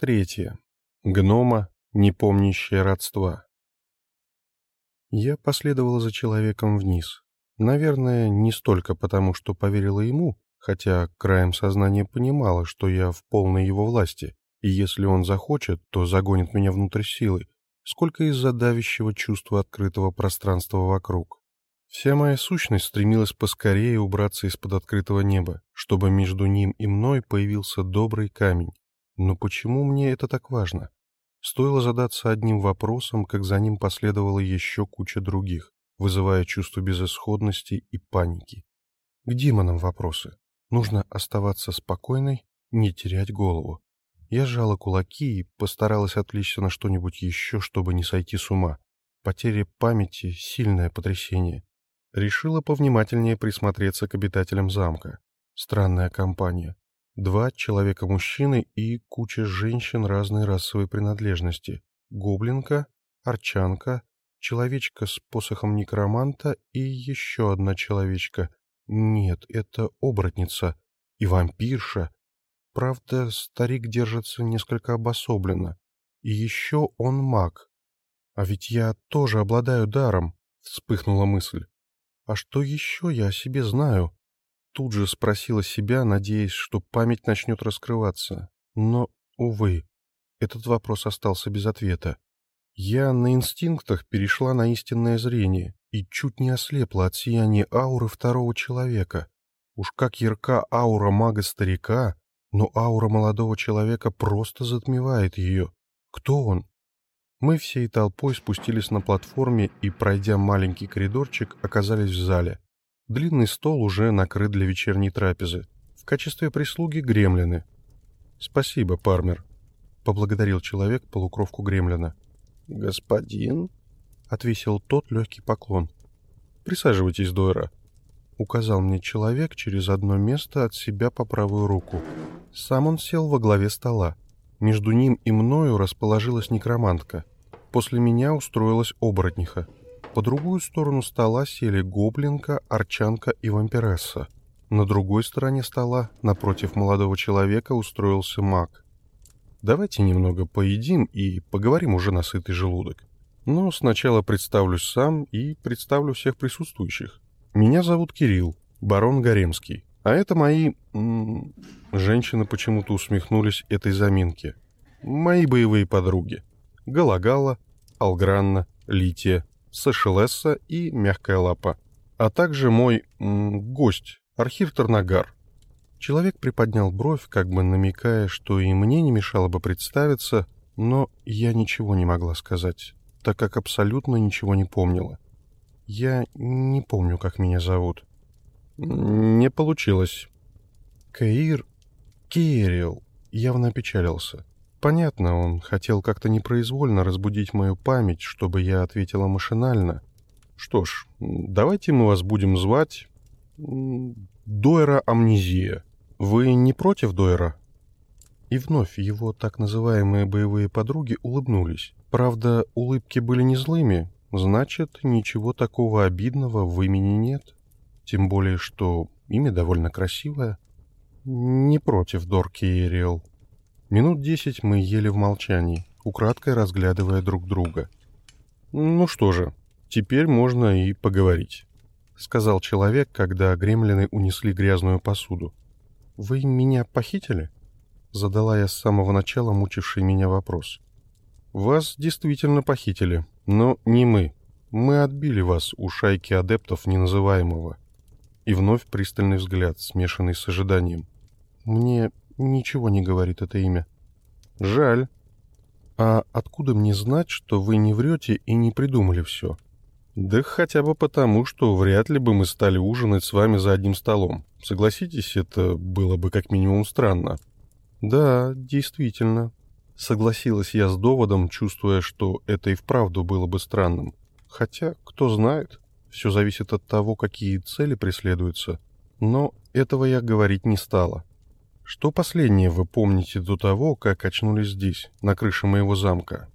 Третья. Гнома, не помнящая родства. Я последовала за человеком вниз. Наверное, не столько потому, что поверила ему, хотя краем сознания понимала, что я в полной его власти, и если он захочет, то загонит меня внутрь силы, сколько из-за давящего чувства открытого пространства вокруг. Вся моя сущность стремилась поскорее убраться из-под открытого неба, чтобы между ним и мной появился добрый камень. Но почему мне это так важно? Стоило задаться одним вопросом, как за ним последовала еще куча других, вызывая чувство безысходности и паники. К демонам вопросы. Нужно оставаться спокойной, не терять голову. Я сжала кулаки и постаралась отвлечься на что-нибудь еще, чтобы не сойти с ума. Потеря памяти — сильное потрясение. Решила повнимательнее присмотреться к обитателям замка. Странная компания. Два человека-мужчины и куча женщин разной расовой принадлежности. Гоблинка, арчанка, человечка с посохом некроманта и еще одна человечка. Нет, это оборотница и вампирша. Правда, старик держится несколько обособленно. И еще он маг. А ведь я тоже обладаю даром, вспыхнула мысль. А что еще я о себе знаю? Тут же спросила себя, надеясь, что память начнет раскрываться. Но, увы, этот вопрос остался без ответа. Я на инстинктах перешла на истинное зрение и чуть не ослепла от сияния ауры второго человека. Уж как ярка аура мага-старика, но аура молодого человека просто затмевает ее. Кто он? Мы всей толпой спустились на платформе и, пройдя маленький коридорчик, оказались в зале. Длинный стол уже накрыт для вечерней трапезы. В качестве прислуги гремлины. «Спасибо, Пармер», — поблагодарил человек полукровку гремлина. «Господин?» — отвесил тот легкий поклон. «Присаживайтесь, Дойра», — указал мне человек через одно место от себя по правую руку. Сам он сел во главе стола. Между ним и мною расположилась некромантка. После меня устроилась оборотниха. По другую сторону стола сели гоблинка, арчанка и вампиресса. На другой стороне стола, напротив молодого человека, устроился маг. Давайте немного поедим и поговорим уже на сытый желудок. Но сначала представлюсь сам и представлю всех присутствующих. Меня зовут Кирилл, барон Гаремский. А это мои... Женщины почему-то усмехнулись этой заминке. Мои боевые подруги. Галагала, Алгранна, Лития, Сашелесса и Мягкая Лапа. А также мой м, гость, Архив Тарнагар. Человек приподнял бровь, как бы намекая, что и мне не мешало бы представиться, но я ничего не могла сказать, так как абсолютно ничего не помнила. Я не помню, как меня зовут. Не получилось. Каир... Кирилл явно опечалился. Понятно, он хотел как-то непроизвольно разбудить мою память, чтобы я ответила машинально. Что ж, давайте мы вас будем звать... Дойра Амнезия. Вы не против Дойра? И вновь его так называемые боевые подруги улыбнулись. Правда, улыбки были не злыми, значит, ничего такого обидного в имени нет. Тем более, что имя довольно красивое. Не против Дорки и Эриэл. Минут десять мы ели в молчании, украдкой разглядывая друг друга. «Ну что же, теперь можно и поговорить», — сказал человек, когда гремлины унесли грязную посуду. «Вы меня похитили?» — задала я с самого начала мучивший меня вопрос. «Вас действительно похитили, но не мы. Мы отбили вас у шайки адептов неназываемого и вновь пристальный взгляд, смешанный с ожиданием. «Мне ничего не говорит это имя». «Жаль. А откуда мне знать, что вы не врете и не придумали все?» «Да хотя бы потому, что вряд ли бы мы стали ужинать с вами за одним столом. Согласитесь, это было бы как минимум странно». «Да, действительно», — согласилась я с доводом, чувствуя, что это и вправду было бы странным. Хотя, кто знает. Все зависит от того, какие цели преследуются. Но этого я говорить не стала. Что последнее вы помните до того, как очнулись здесь, на крыше моего замка?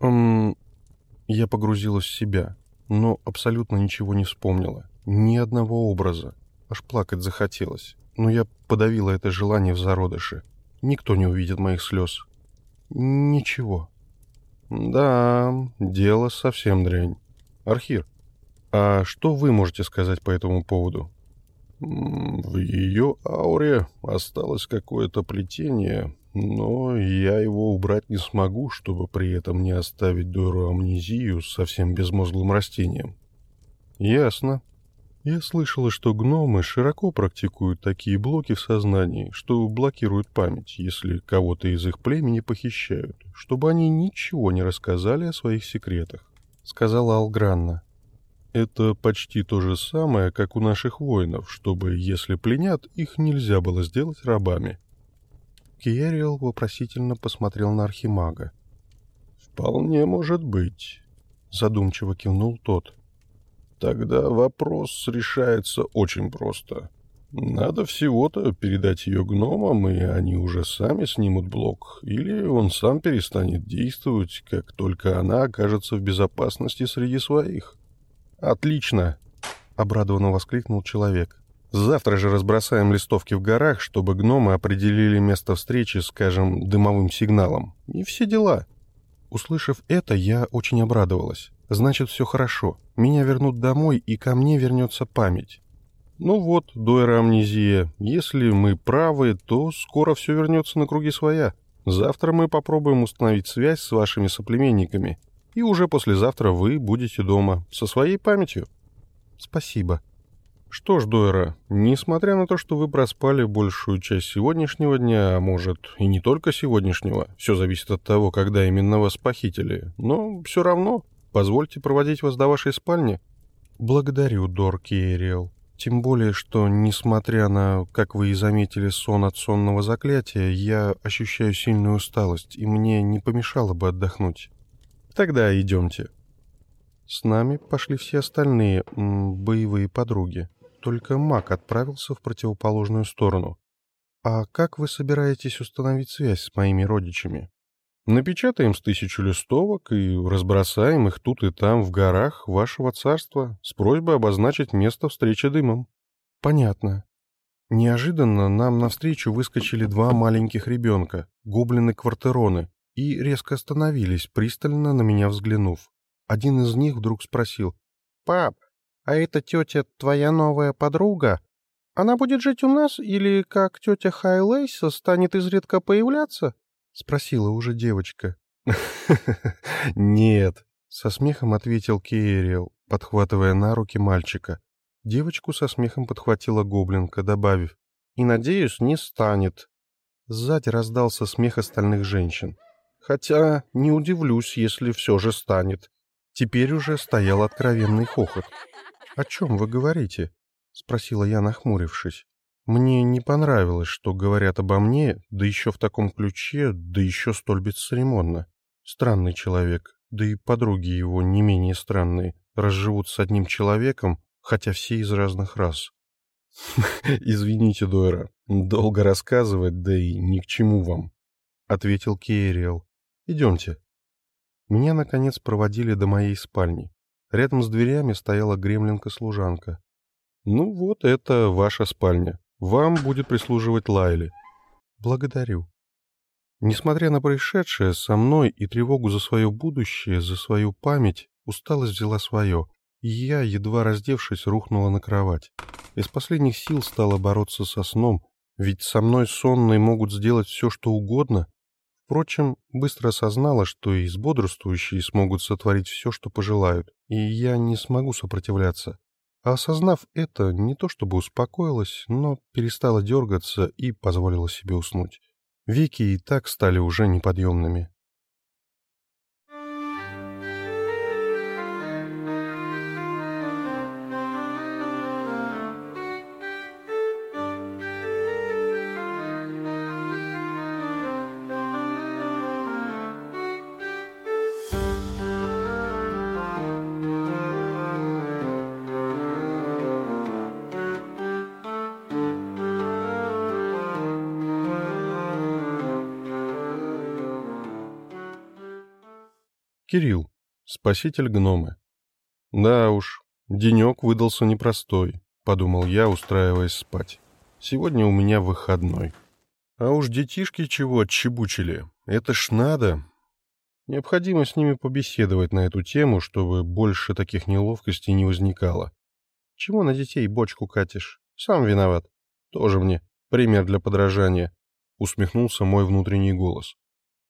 Эм, я погрузилась в себя, но абсолютно ничего не вспомнила. Ни одного образа. Аж плакать захотелось. Но я подавила это желание в зародыше. Никто не увидит моих слез. Ничего. Да, дело совсем дрянь. Архир, а что вы можете сказать по этому поводу? В ее ауре осталось какое-то плетение, но я его убрать не смогу, чтобы при этом не оставить дуру амнезию совсем безмозглым растением. Ясно. Я слышала, что гномы широко практикуют такие блоки в сознании, что блокируют память, если кого-то из их племени похищают, чтобы они ничего не рассказали о своих секретах, — сказала Алгранна. Это почти то же самое, как у наших воинов, чтобы, если пленят, их нельзя было сделать рабами. Киериэл вопросительно посмотрел на Архимага. «Вполне может быть», — задумчиво кивнул тот. Тогда вопрос решается очень просто. Надо всего-то передать ее гномам, и они уже сами снимут блок, или он сам перестанет действовать, как только она окажется в безопасности среди своих. «Отлично!» — обрадованно воскликнул человек. «Завтра же разбросаем листовки в горах, чтобы гномы определили место встречи, скажем, дымовым сигналом. И все дела». Услышав это, я очень обрадовалась. Значит, все хорошо. Меня вернут домой, и ко мне вернется память. Ну вот, дуэра амнезия. Если мы правы, то скоро все вернется на круги своя. Завтра мы попробуем установить связь с вашими соплеменниками. И уже послезавтра вы будете дома. Со своей памятью. Спасибо. Что ж, Дойра, несмотря на то, что вы проспали большую часть сегодняшнего дня, а может и не только сегодняшнего, все зависит от того, когда именно вас похитили, но все равно Позвольте проводить вас до вашей спальни?» «Благодарю, Дорки Эриэл. Тем более, что, несмотря на, как вы и заметили, сон от сонного заклятия, я ощущаю сильную усталость, и мне не помешало бы отдохнуть. Тогда идемте». С нами пошли все остальные м, боевые подруги. Только маг отправился в противоположную сторону. «А как вы собираетесь установить связь с моими родичами?» Напечатаем с тысячу листовок и разбросаем их тут и там в горах вашего царства с просьбой обозначить место встречи дымом. Понятно. Неожиданно нам навстречу выскочили два маленьких ребенка, гоблины-квартероны, и резко остановились, пристально на меня взглянув. Один из них вдруг спросил. «Пап, а эта тетя твоя новая подруга? Она будет жить у нас или, как тетя Хайлейса, станет изредка появляться?» — спросила уже девочка. «Нет», — со смехом ответил Кейриэл, подхватывая на руки мальчика. Девочку со смехом подхватила гоблинка, добавив. «И, надеюсь, не станет». Сзади раздался смех остальных женщин. «Хотя не удивлюсь, если все же станет». Теперь уже стоял откровенный хохот. «О чем вы говорите?» — спросила я, нахмурившись. Мне не понравилось, что говорят обо мне, да еще в таком ключе, да еще столь бесцеремонно. Странный человек, да и подруги его не менее странные, разживут с одним человеком, хотя все из разных рас. «Извините, Дойра, долго рассказывать, да и ни к чему вам», — ответил Кейриэл. «Идемте». Меня, наконец, проводили до моей спальни. Рядом с дверями стояла гремлинка-служанка. «Ну вот, это ваша спальня. Вам будет прислуживать Лайли. Благодарю. Несмотря на происшедшее со мной и тревогу за свое будущее, за свою память, усталость взяла свое, и я, едва раздевшись, рухнула на кровать. Из последних сил стала бороться со сном, ведь со мной сонные могут сделать все, что угодно. Впрочем, быстро осознала, что и бодрствующие смогут сотворить все, что пожелают, и я не смогу сопротивляться. А осознав это, не то чтобы успокоилась, но перестала дергаться и позволила себе уснуть. Веки и так стали уже неподъемными. Кирилл, спаситель гномы. Да уж, денек выдался непростой, подумал я, устраиваясь спать. Сегодня у меня выходной. А уж детишки чего отчебучили. Это ж надо. Необходимо с ними побеседовать на эту тему, чтобы больше таких неловкостей не возникало. Чему на детей бочку катишь? Сам виноват. Тоже мне пример для подражания. Усмехнулся мой внутренний голос.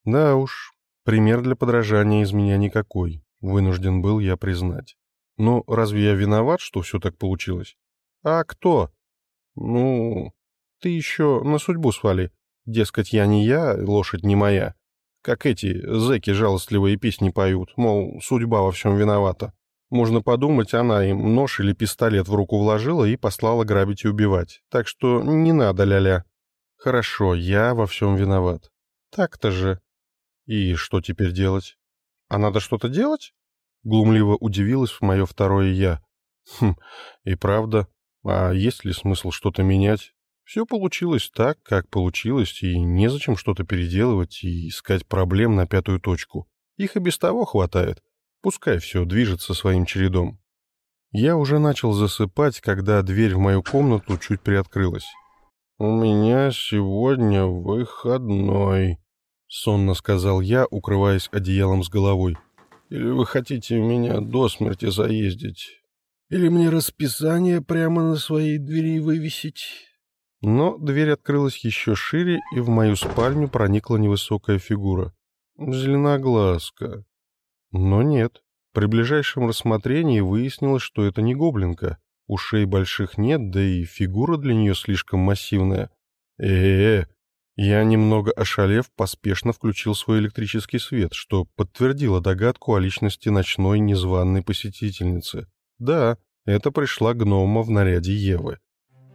Да уж, пример для подражания из меня никакой. Вынужден был я признать. Но разве я виноват, что все так получилось? А кто? Ну, ты еще на судьбу свали. Дескать, я не я, лошадь не моя. Как эти зэки жалостливые песни поют, мол, судьба во всем виновата. Можно подумать, она им нож или пистолет в руку вложила и послала грабить и убивать. Так что не надо, ля-ля. Хорошо, я во всем виноват. Так-то же. И что теперь делать? А надо что-то делать? Глумливо удивилась мое второе «я». Хм, и правда. А есть ли смысл что-то менять? Все получилось так, как получилось, и незачем что-то переделывать и искать проблем на пятую точку. Их и без того хватает. Пускай все движется своим чередом. Я уже начал засыпать, когда дверь в мою комнату чуть приоткрылась. «У меня сегодня выходной», — сонно сказал я, укрываясь одеялом с головой. «Или вы хотите меня до смерти заездить? Или мне расписание прямо на своей двери вывесить?» Но дверь открылась еще шире, и в мою спальню проникла невысокая фигура. Зеленоглазка. Но нет. При ближайшем рассмотрении выяснилось, что это не гоблинка. Ушей больших нет, да и фигура для нее слишком массивная. э э Я, немного ошалев, поспешно включил свой электрический свет, что подтвердило догадку о личности ночной незваной посетительницы. Да, это пришла гнома в наряде Евы.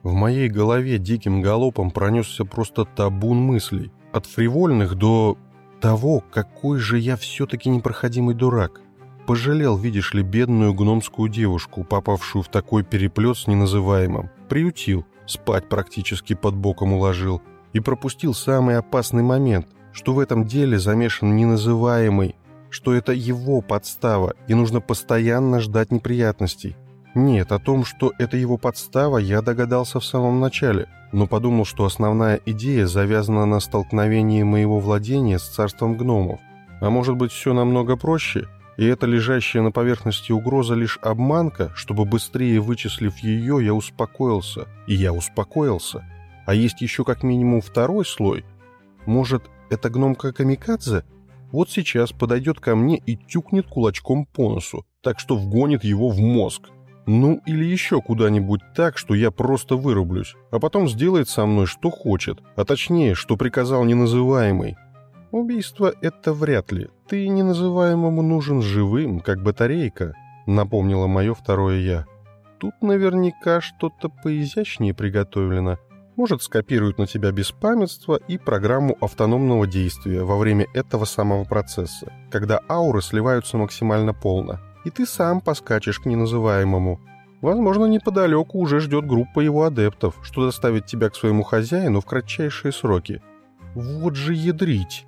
В моей голове диким галопом пронесся просто табун мыслей. От фривольных до того, какой же я все-таки непроходимый дурак. Пожалел, видишь ли, бедную гномскую девушку, попавшую в такой переплет с неназываемым. Приютил, спать практически под боком уложил. И пропустил самый опасный момент, что в этом деле замешан неназываемый, что это его подстава, и нужно постоянно ждать неприятностей. Нет, о том, что это его подстава, я догадался в самом начале, но подумал, что основная идея завязана на столкновении моего владения с царством гномов. А может быть, все намного проще, и эта лежащая на поверхности угроза лишь обманка, чтобы быстрее вычислив ее, я успокоился. И я успокоился. А есть еще как минимум второй слой. Может, это гномка Камикадзе? Вот сейчас подойдет ко мне и тюкнет кулачком по носу, так что вгонит его в мозг. Ну, или еще куда-нибудь так, что я просто вырублюсь, а потом сделает со мной что хочет, а точнее, что приказал неназываемый. Убийство — это вряд ли. Ты неназываемому нужен живым, как батарейка, напомнило мое второе «я». Тут наверняка что-то поизящнее приготовлено. Может, скопируют на тебя беспамятство и программу автономного действия во время этого самого процесса, когда ауры сливаются максимально полно и ты сам поскачешь к неназываемому. Возможно, неподалеку уже ждет группа его адептов, что доставит тебя к своему хозяину в кратчайшие сроки. Вот же ядрить!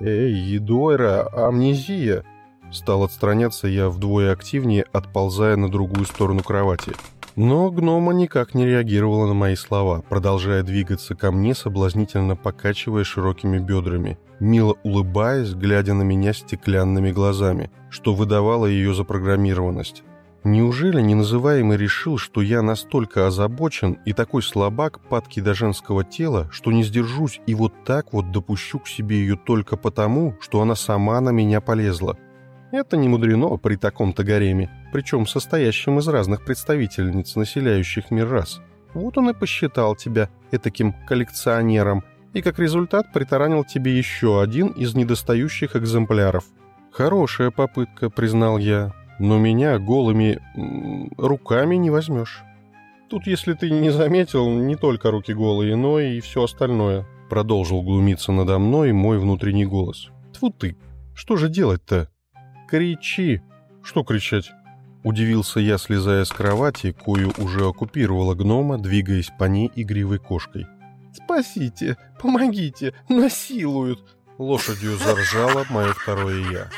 Эй, Едойра, амнезия! Стал отстраняться я вдвое активнее, отползая на другую сторону кровати. Но гнома никак не реагировала на мои слова, продолжая двигаться ко мне, соблазнительно покачивая широкими бедрами, мило улыбаясь, глядя на меня стеклянными глазами, что выдавало ее запрограммированность. Неужели неназываемый решил, что я настолько озабочен и такой слабак, падкий до женского тела, что не сдержусь и вот так вот допущу к себе ее только потому, что она сама на меня полезла? Это не мудрено при таком-то гареме, причем состоящем из разных представительниц, населяющих мир рас. Вот он и посчитал тебя этаким коллекционером, и как результат притаранил тебе еще один из недостающих экземпляров. Хорошая попытка, признал я, но меня голыми руками не возьмешь. Тут, если ты не заметил, не только руки голые, но и все остальное. Продолжил глумиться надо мной мой внутренний голос. Тьфу ты, что же делать-то? «Кричи!» «Что кричать?» Удивился я, слезая с кровати, кою уже оккупировала гнома, двигаясь по ней игривой кошкой. «Спасите! Помогите! Насилуют!» Лошадью заржала мое второе «я».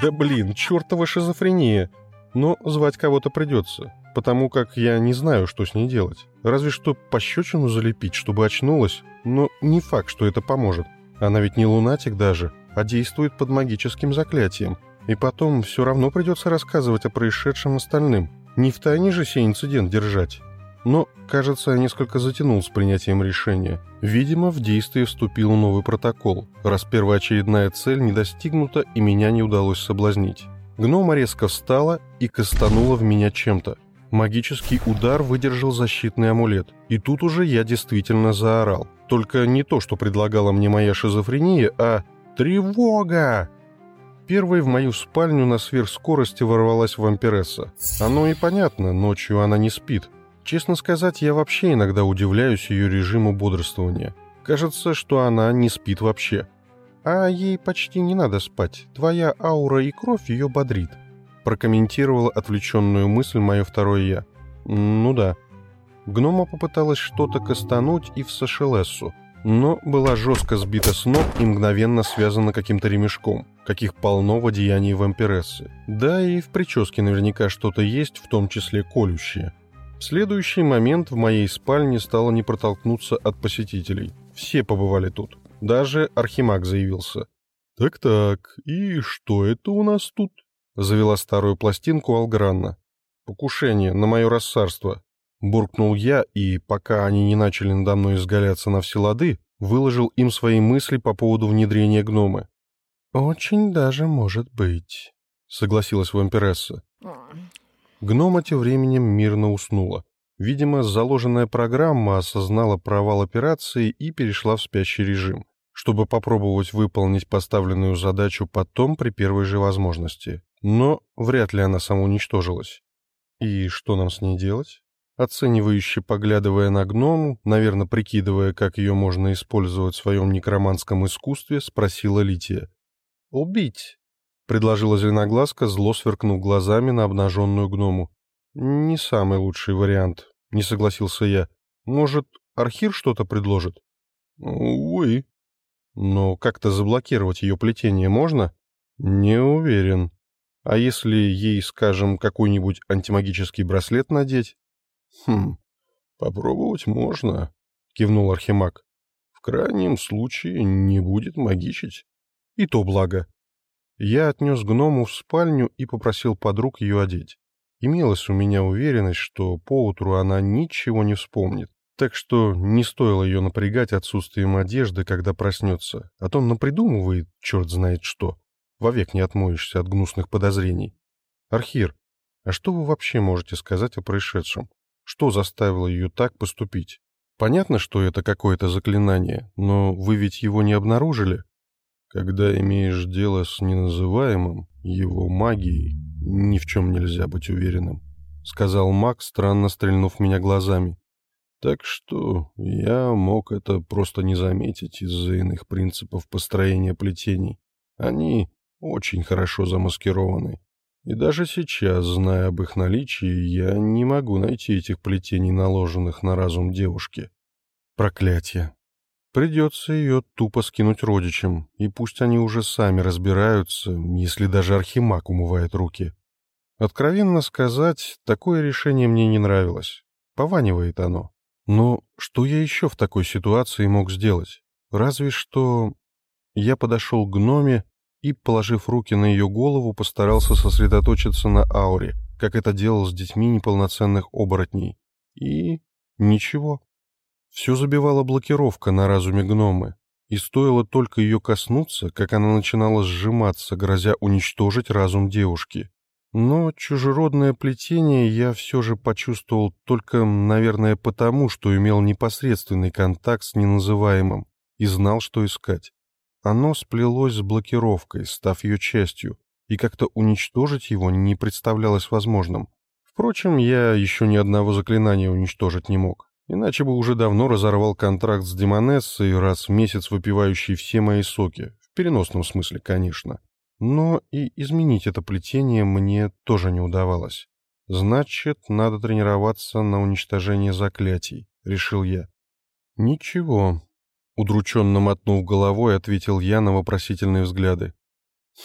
«Да блин, чертова шизофрения! Но звать кого-то придется. потому как я не знаю, что с ней делать. Разве что пощечину залепить, чтобы очнулась, но не факт, что это поможет. Она ведь не лунатик даже, а действует под магическим заклятием. И потом все равно придется рассказывать о происшедшем остальным. Не в тайне же сей инцидент держать. Но, кажется, я несколько затянул с принятием решения. Видимо, в действие вступил новый протокол, раз первоочередная цель не достигнута и меня не удалось соблазнить. Гнома резко встала и кастанула в меня чем-то. Магический удар выдержал защитный амулет. И тут уже я действительно заорал. Только не то, что предлагала мне моя шизофрения, а «Тревога!» Первой в мою спальню на сверхскорости ворвалась вампиресса. Оно и понятно, ночью она не спит. Честно сказать, я вообще иногда удивляюсь ее режиму бодрствования. Кажется, что она не спит вообще. А ей почти не надо спать. Твоя аура и кровь ее бодрит. Прокомментировала отвлеченную мысль мое второе «я». Ну да. Гнома попыталась что-то кастануть и в Сашелессу, но была жестко сбита с ног и мгновенно связана каким-то ремешком, каких полно в одеянии вампирессы. Да и в прическе наверняка что-то есть, в том числе колющее. В следующий момент в моей спальне стало не протолкнуться от посетителей. Все побывали тут. Даже Архимаг заявился. «Так-так, и что это у нас тут?» Завела старую пластинку Алгранна. «Покушение на мое рассарство», — буркнул я, и, пока они не начали надо мной изгаляться на все лады, выложил им свои мысли по поводу внедрения гномы. «Очень даже может быть», — согласилась вампиресса. Гнома тем временем мирно уснула. Видимо, заложенная программа осознала провал операции и перешла в спящий режим, чтобы попробовать выполнить поставленную задачу потом при первой же возможности. Но вряд ли она самоуничтожилась. И что нам с ней делать? Оценивающе поглядывая на гному, наверное, прикидывая, как ее можно использовать в своем некроманском искусстве, спросила Лития. «Убить!» — предложила зеленоглазка, зло сверкнув глазами на обнаженную гному. «Не самый лучший вариант», — не согласился я. «Может, Архир что-то предложит?» «Увы». «Но как-то заблокировать ее плетение можно?» «Не уверен. А если ей, скажем, какой-нибудь антимагический браслет надеть?» «Хм, попробовать можно», — кивнул Архимаг. «В крайнем случае не будет магичить». «И то благо», я отнес гному в спальню и попросил подруг ее одеть. Имелась у меня уверенность, что поутру она ничего не вспомнит. Так что не стоило ее напрягать отсутствием одежды, когда проснется, а то напридумывает черт знает что. Вовек не отмоешься от гнусных подозрений. Архир, а что вы вообще можете сказать о происшедшем? Что заставило ее так поступить? Понятно, что это какое-то заклинание, но вы ведь его не обнаружили? Когда имеешь дело с неназываемым, его магией, ни в чем нельзя быть уверенным, — сказал маг, странно стрельнув меня глазами. Так что я мог это просто не заметить из-за иных принципов построения плетений. Они очень хорошо замаскированы. И даже сейчас, зная об их наличии, я не могу найти этих плетений, наложенных на разум девушки. Проклятие. Придется ее тупо скинуть родичам, и пусть они уже сами разбираются, если даже Архимаг умывает руки. Откровенно сказать, такое решение мне не нравилось. Пованивает оно. Но что я еще в такой ситуации мог сделать? Разве что... Я подошел к гноме и, положив руки на ее голову, постарался сосредоточиться на ауре, как это делал с детьми неполноценных оборотней. И... ничего. Все забивала блокировка на разуме гномы, и стоило только ее коснуться, как она начинала сжиматься, грозя уничтожить разум девушки. Но чужеродное плетение я все же почувствовал только, наверное, потому, что имел непосредственный контакт с неназываемым и знал, что искать. Оно сплелось с блокировкой, став ее частью, и как-то уничтожить его не представлялось возможным. Впрочем, я еще ни одного заклинания уничтожить не мог. Иначе бы уже давно разорвал контракт с Демонессой, раз в месяц выпивающей все мои соки. В переносном смысле, конечно. Но и изменить это плетение мне тоже не удавалось. Значит, надо тренироваться на уничтожение заклятий, решил я. Ничего. Удрученно мотнув головой, ответил я на вопросительные взгляды.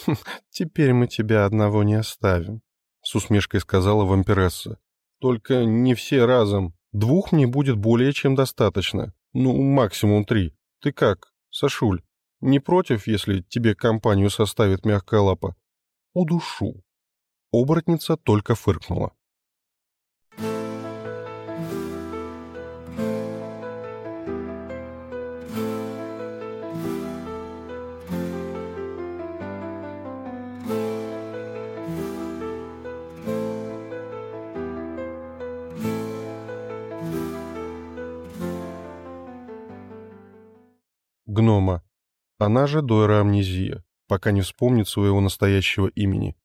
«Хм, «Теперь мы тебя одного не оставим», — с усмешкой сказала вампиресса. Только не все разом. Двух мне будет более чем достаточно. Ну, максимум три. Ты как, Сашуль, не против, если тебе компанию составит мягкая лапа? Удушу. Оборотница только фыркнула. Гнома. Она же Дойра Амнезия, пока не вспомнит своего настоящего имени.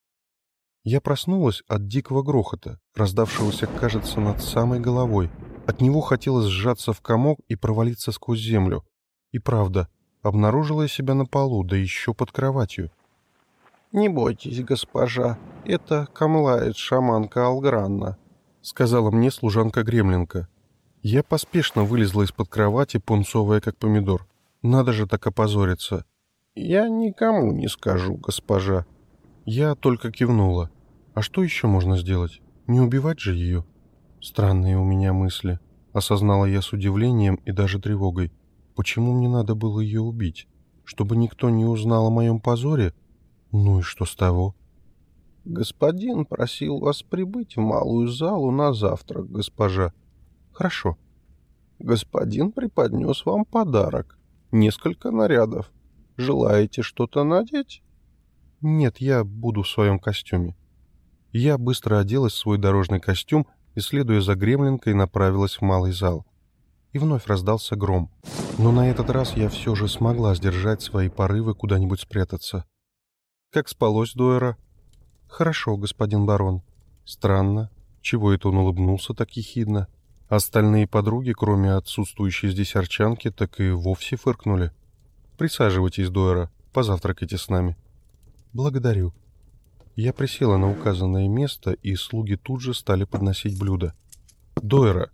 Я проснулась от дикого грохота, раздавшегося, кажется, над самой головой. От него хотелось сжаться в комок и провалиться сквозь землю. И правда, обнаружила я себя на полу, да еще под кроватью. «Не бойтесь, госпожа, это камлает шаманка Алгранна», — сказала мне служанка Гремленка. Я поспешно вылезла из-под кровати, пунцовая как помидор. Надо же так опозориться. Я никому не скажу, госпожа. Я только кивнула. А что еще можно сделать? Не убивать же ее? Странные у меня мысли. Осознала я с удивлением и даже тревогой. Почему мне надо было ее убить? Чтобы никто не узнал о моем позоре? Ну и что с того? Господин просил вас прибыть в малую залу на завтрак, госпожа. Хорошо. Господин преподнес вам подарок несколько нарядов. Желаете что-то надеть? Нет, я буду в своем костюме. Я быстро оделась в свой дорожный костюм и, следуя за гремлинкой, направилась в малый зал. И вновь раздался гром. Но на этот раз я все же смогла сдержать свои порывы куда-нибудь спрятаться. Как спалось Дуэра? Хорошо, господин барон. Странно. Чего это он улыбнулся так ехидно? Остальные подруги, кроме отсутствующей здесь арчанки, так и вовсе фыркнули. «Присаживайтесь, Дойра, позавтракайте с нами». «Благодарю». Я присела на указанное место, и слуги тут же стали подносить блюда. «Дойра,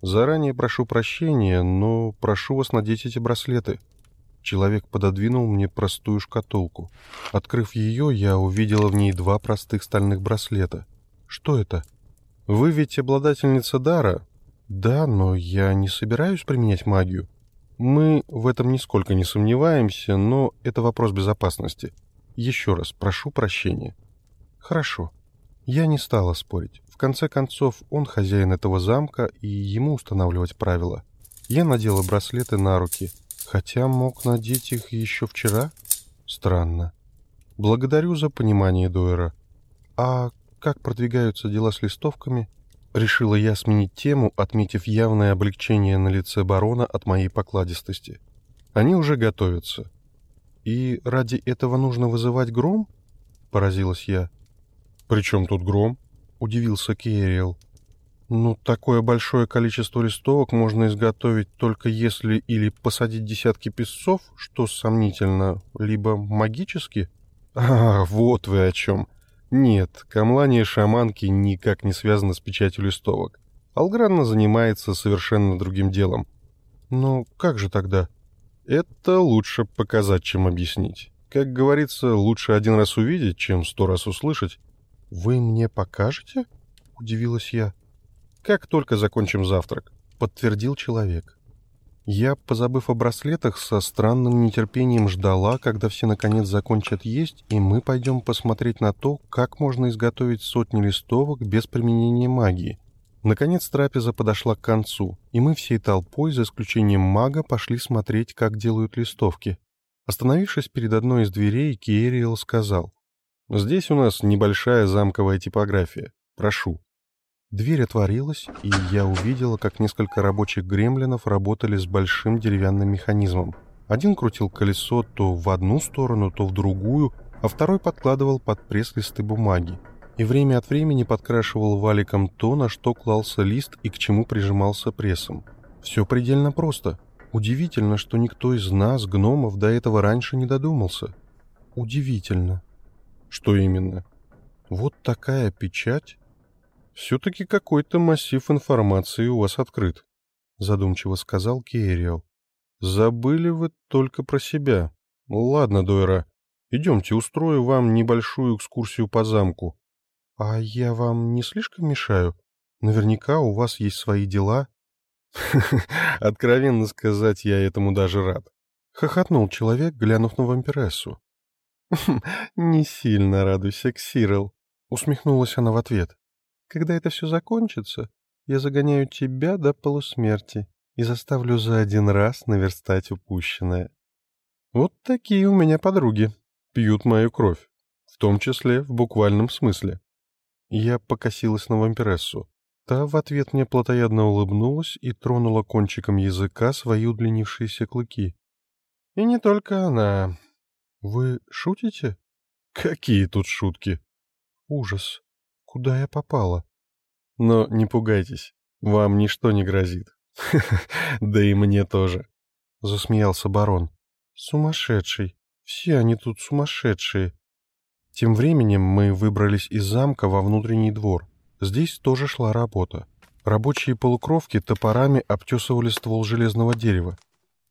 заранее прошу прощения, но прошу вас надеть эти браслеты». Человек пододвинул мне простую шкатулку. Открыв ее, я увидела в ней два простых стальных браслета. «Что это?» «Вы ведь обладательница дара, «Да, но я не собираюсь применять магию. Мы в этом нисколько не сомневаемся, но это вопрос безопасности. Еще раз прошу прощения». «Хорошо». Я не стала спорить. В конце концов, он хозяин этого замка, и ему устанавливать правила. Я надела браслеты на руки, хотя мог надеть их еще вчера. Странно. Благодарю за понимание Дойера. А как продвигаются дела с листовками? Решила я сменить тему, отметив явное облегчение на лице барона от моей покладистости. Они уже готовятся. И ради этого нужно вызывать гром? Поразилась я. «При чем тут гром?» — удивился Керриэл. «Ну, такое большое количество листовок можно изготовить только если или посадить десятки песцов, что сомнительно, либо магически». «А, вот вы о чем!» Нет, камлание шаманки никак не связано с печатью листовок. Алгранна занимается совершенно другим делом. Но как же тогда? Это лучше показать, чем объяснить. Как говорится, лучше один раз увидеть, чем сто раз услышать. «Вы мне покажете?» — удивилась я. «Как только закончим завтрак», — подтвердил человек. Я, позабыв о браслетах, со странным нетерпением ждала, когда все наконец закончат есть, и мы пойдем посмотреть на то, как можно изготовить сотни листовок без применения магии. Наконец трапеза подошла к концу, и мы всей толпой, за исключением мага, пошли смотреть, как делают листовки. Остановившись перед одной из дверей, Киериэл сказал, «Здесь у нас небольшая замковая типография. Прошу». Дверь отворилась, и я увидела, как несколько рабочих гремлинов работали с большим деревянным механизмом. Один крутил колесо то в одну сторону, то в другую, а второй подкладывал под пресс листы бумаги. И время от времени подкрашивал валиком то, на что клался лист и к чему прижимался прессом. Все предельно просто. Удивительно, что никто из нас, гномов, до этого раньше не додумался. Удивительно. Что именно? Вот такая печать «Все-таки какой-то массив информации у вас открыт», — задумчиво сказал Кейриэл. «Забыли вы только про себя. Ладно, Дойра, идемте, устрою вам небольшую экскурсию по замку». «А я вам не слишком мешаю?» Наверняка у вас есть свои дела». «Откровенно сказать, я этому даже рад», — хохотнул человек, глянув на вампирессу. «Не сильно радуйся, Ксирл», — усмехнулась она в ответ. «Когда это все закончится, я загоняю тебя до полусмерти и заставлю за один раз наверстать упущенное. Вот такие у меня подруги. Пьют мою кровь. В том числе в буквальном смысле. Я покосилась на вампирессу. Та в ответ мне плотоядно улыбнулась и тронула кончиком языка свои удлинившиеся клыки. И не только она. Вы шутите? Какие тут шутки? Ужас. Куда я попала? Но не пугайтесь, вам ничто не грозит. Да и мне тоже. Засмеялся барон. Сумасшедший. Все они тут сумасшедшие. Тем временем мы выбрались из замка во внутренний двор. Здесь тоже шла работа. Рабочие полукровки топорами обтесывали ствол железного дерева.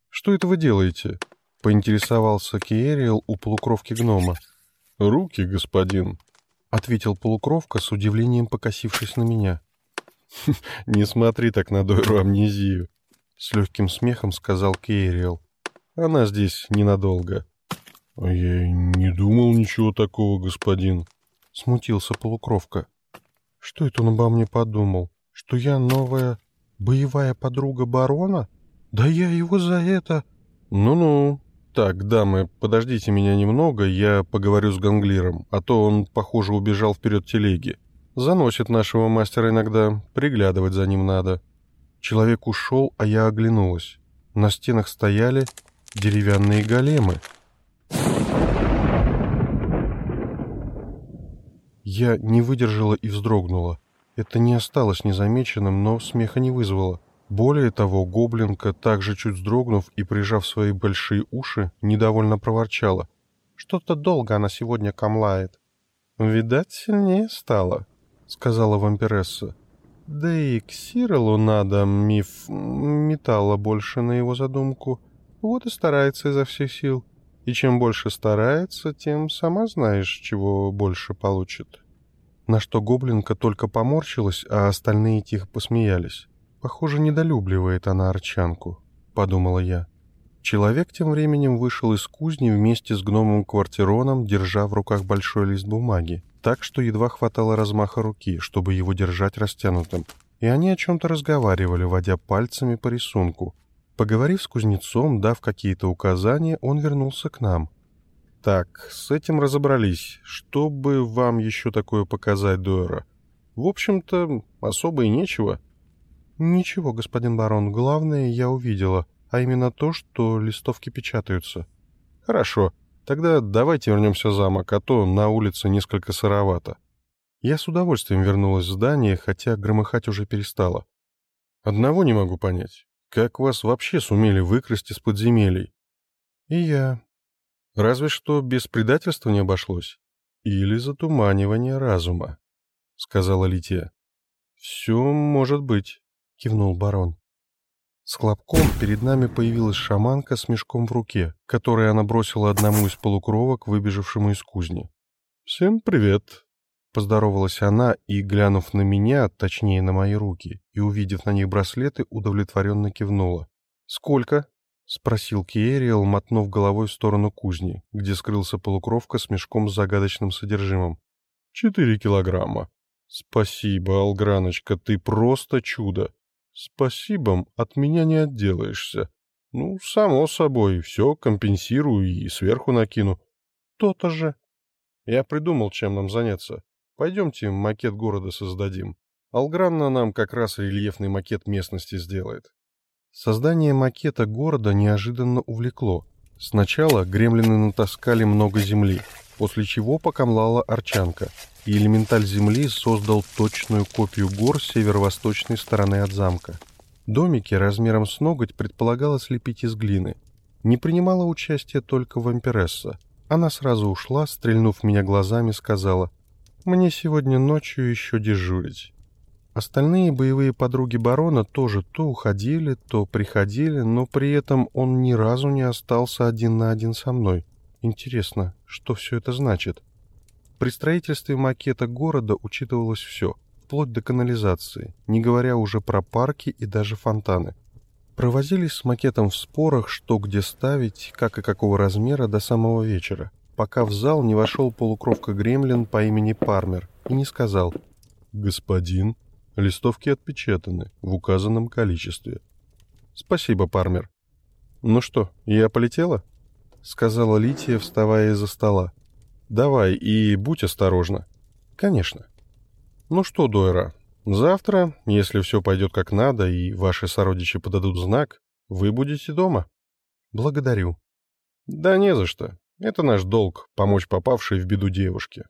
«Что это вы делаете?» — поинтересовался Киэриэл у полукровки гнома. «Руки, господин», — ответил полукровка с удивлением, покосившись на меня. «Не смотри так на Дойру амнезию», — с легким смехом сказал Кейриэл. «Она здесь ненадолго». «А я не думал ничего такого, господин», — смутился полукровка. «Что это он обо мне подумал? Что я новая боевая подруга барона? Да я его за это...» «Ну-ну, так, дамы, подождите меня немного, я поговорю с Ганглиром, а то он, похоже, убежал вперед телеги. Заносит нашего мастера иногда, приглядывать за ним надо». Человек ушел, а я оглянулась. На стенах стояли деревянные големы. Я не выдержала и вздрогнула. Это не осталось незамеченным, но смеха не вызвало. Более того, гоблинка, также чуть вздрогнув и прижав свои большие уши, недовольно проворчала. «Что-то долго она сегодня камлает». «Видать, сильнее стало», — сказала вампиресса. «Да и к Сирелу надо миф металла больше на его задумку. Вот и старается изо всех сил. И чем больше старается, тем сама знаешь, чего больше получит». На что гоблинка только поморщилась, а остальные тихо посмеялись. Похоже, недолюбливает она арчанку, подумала я. Человек тем временем вышел из кузни вместе с гномом Квартироном, держа в руках большой лист бумаги, так что едва хватало размаха руки, чтобы его держать растянутым. И они о чем-то разговаривали, водя пальцами по рисунку. Поговорив с кузнецом, дав какие-то указания, он вернулся к нам. «Так, с этим разобрались. Что бы вам еще такое показать, Дуэра? В общем-то, особо и нечего». «Ничего, господин барон, главное я увидела, а именно то, что листовки печатаются». «Хорошо, тогда давайте вернемся в замок, а то на улице несколько сыровато». Я с удовольствием вернулась в здание, хотя громыхать уже перестала. «Одного не могу понять. Как вас вообще сумели выкрасть из подземелий?» «И я». «Разве что без предательства не обошлось. Или затуманивания разума», — сказала Лития. «Все может быть». — кивнул барон. С хлопком перед нами появилась шаманка с мешком в руке, который она бросила одному из полукровок, выбежавшему из кузни. «Всем привет!» Поздоровалась она и, глянув на меня, точнее на мои руки, и увидев на них браслеты, удовлетворенно кивнула. «Сколько?» — спросил Киэриэл, мотнув головой в сторону кузни, где скрылся полукровка с мешком с загадочным содержимым. «Четыре килограмма. Спасибо, Алграночка, ты просто чудо. Спасибо, от меня не отделаешься. Ну, само собой, все компенсирую и сверху накину. То-то же. Я придумал, чем нам заняться. Пойдемте макет города создадим. Алгранна нам как раз рельефный макет местности сделает. Создание макета города неожиданно увлекло. Сначала гремлины натаскали много земли, после чего покомлала арчанка — и элементаль Земли создал точную копию гор с северо-восточной стороны от замка. Домики размером с ноготь предполагалось лепить из глины. Не принимала участия только вампиресса. Она сразу ушла, стрельнув меня глазами, сказала, «Мне сегодня ночью еще дежурить». Остальные боевые подруги барона тоже то уходили, то приходили, но при этом он ни разу не остался один на один со мной. Интересно, что все это значит?» При строительстве макета города учитывалось все, вплоть до канализации, не говоря уже про парки и даже фонтаны. Провозились с макетом в спорах, что где ставить, как и какого размера до самого вечера, пока в зал не вошел полукровка-гремлин по имени Пармер и не сказал «Господин, листовки отпечатаны в указанном количестве». «Спасибо, Пармер». «Ну что, я полетела?» — сказала Лития, вставая из-за стола. «Давай и будь осторожна». «Конечно». «Ну что, Дойра, завтра, если все пойдет как надо и ваши сородичи подадут знак, вы будете дома». «Благодарю». «Да не за что. Это наш долг — помочь попавшей в беду девушке.